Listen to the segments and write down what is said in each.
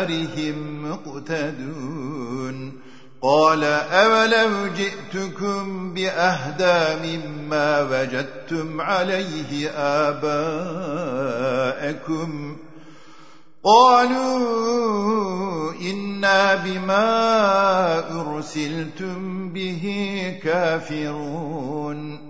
آثارهم مقتدون قال أولو جئتكم بأهدى مما وجدتم عليه آباءكم قالوا إنا بما أرسلتم به كافرون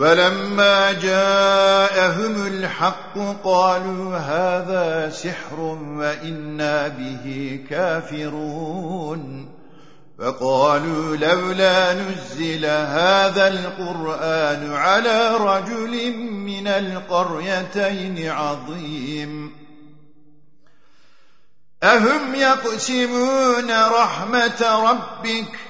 ولما جاءهم الحق قالوا هذا سحر وإنا به كافرون. فقالوا لولا نزل هذا القرآن على رجل من القريتين عظيم. أهم يقسمون رحمة ربك